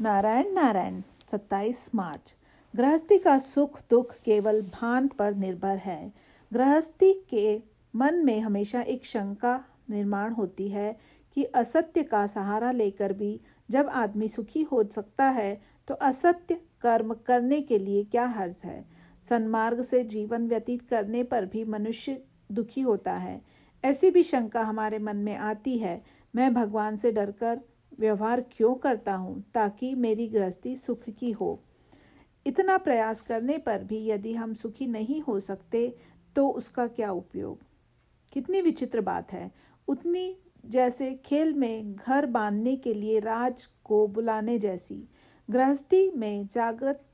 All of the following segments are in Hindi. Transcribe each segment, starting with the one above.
नारायण नारायण 27 मार्च। गृहस्थी का सुख दुख केवल भान पर निर्भर है। गृहस्थी के मन में हमेशा एक शंका निर्माण होती है कि असत्य का सहारा लेकर भी जब आदमी सुखी हो सकता है तो असत्य कर्म करने के लिए क्या हर्ज है? सन्मार्ग से जीवन व्यतीत करने पर भी मनुष्य दुखी होता है। ऐसी भी शंका हमारे मन में आती है। मैं भगवान से डरकर व्यवहार क्यों करता हूँ ताकि मेरी गृहस्थी सुख की हो? इतना प्रयास करने पर भी यदि हम सुखी नहीं हो सकते तो उसका क्या उपयोग? कितनी विचित्र बात है। उतनी जैसे खेल में घर बांधने के लिए राज को बुलाने जैसी। गृहस्थी में जागृत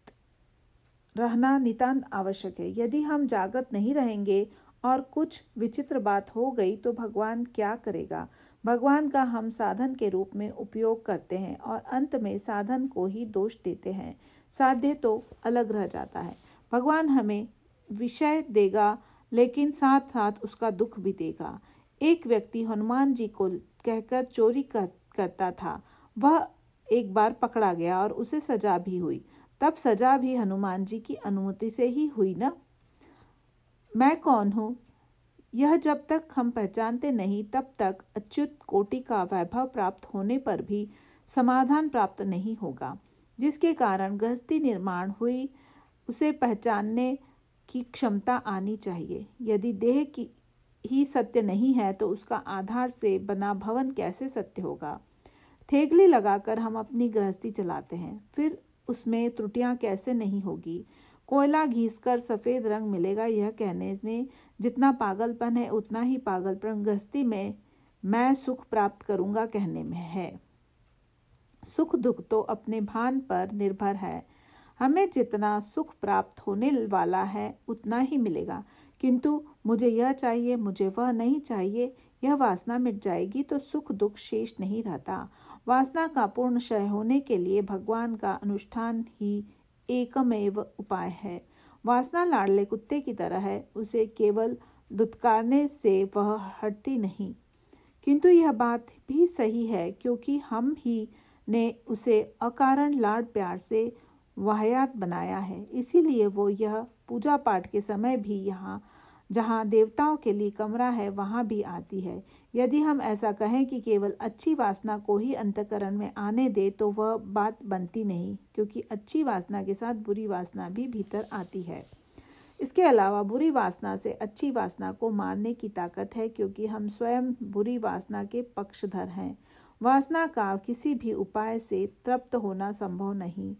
रहना नितांत आवश्यक है। यदि हम जागृत नहीं रहेंगे और कुछ विचित्र बात हो गई तो भगवान क्या करेगा? भगवान का हम साधन के रूप में उपयोग करते हैं और अंत में साधन को ही दोष देते हैं। साध्य तो अलग रह जाता है। भगवान हमें विषय देगा लेकिन साथ साथ उसका दुख भी देगा। एक व्यक्ति हनुमान जी को कहकर चोरी कर, करता था वह एक बार पकड़ा गया और उसे सजा भी हुई। तब सजा भी हनुमान जी की अनुमति से ही हुई ना? मैं कौन हूँ? यह जब तक हम पहचानते नहीं, तब तक अच्युत कोटि का वैभव प्राप्त होने पर भी समाधान प्राप्त नहीं होगा, जिसके कारण गृहस्थी निर्माण हुई, उसे पहचानने की क्षमता आनी चाहिए। यदि देह की ही सत्य नहीं है तो उसका आधार से बना भवन कैसे सत्य होगा? थेगली लगाकर हम अपनी गृहस्थी चलाते हैं, फिर उसमें त्रुटियाँ कैसे नहीं होगी? कोयला घीसकर सफ़ेद रंग मिलेगा। यह कहने में जितना पागलपन है, उतना ही पागलपन गृहस्थी में मैं सुख प्राप्त करूँगा कहने में है। सुख दुख तो अपने भान पर निर्भर है। हमें जितना सुख प्राप्त होने वाला है, उतना ही मिलेगा। किंतु मुझे यह चाहिए, मुझे वह नहीं चाहिए, यह वासना मिट जाएगी तो सुख दुख शेष नहीं रहता। वासना का पूर्ण क्षय होने के लिए भगवान का अनुष्ठान ही एकमेव उपाय है। वासना लाडले कुत्ते की तरह है, उसे केवल दुत्कारने से वह हटती नहीं। किंतु यह बात भी सही है, क्योंकि हम ही ने उसे अकारण लाड प्यार से वाहयात बनाया है। इसीलिए वो यह पूजा पाठ के समय भी यहाँ जहाँ देवताओं के लिए कमरा है, वहाँ भी आती है। यदि हम ऐसा कहें कि केवल अच्छी वासना को ही अंतकरण में आने दे तो वह बात बनती नहीं, क्योंकि अच्छी वासना के साथ बुरी वासना भी भीतर आती है। इसके अलावा बुरी वासना से अच्छी वासना को मारने की ताकत है, क्योंकि हम स्वयं बुरी वासना के पक्षधर हैं। वासना का किसी भी उपाय से तृप्त होना संभव नहीं।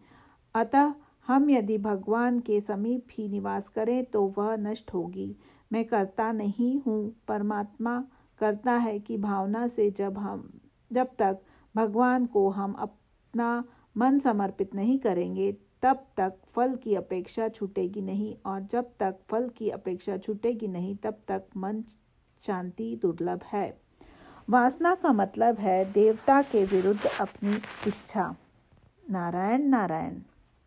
अतः हम यदि भगवान के समीप ही निवास करें तो वह नष्ट होगी। मैं करता नहीं हूँ। परमात्मा करता है कि भावना से जब हम, जब तक भगवान को हम अपना मन समर्पित नहीं करेंगे, तब तक फल की अपेक्षा छूटेगी नहीं और जब तक फल की अपेक्षा छूटेगी नहीं, तब तक मन शांति दुर्लभ है। वासना का मतलब है देवता के विरुद्ध अपनी इच्छा। नारायण नारायण।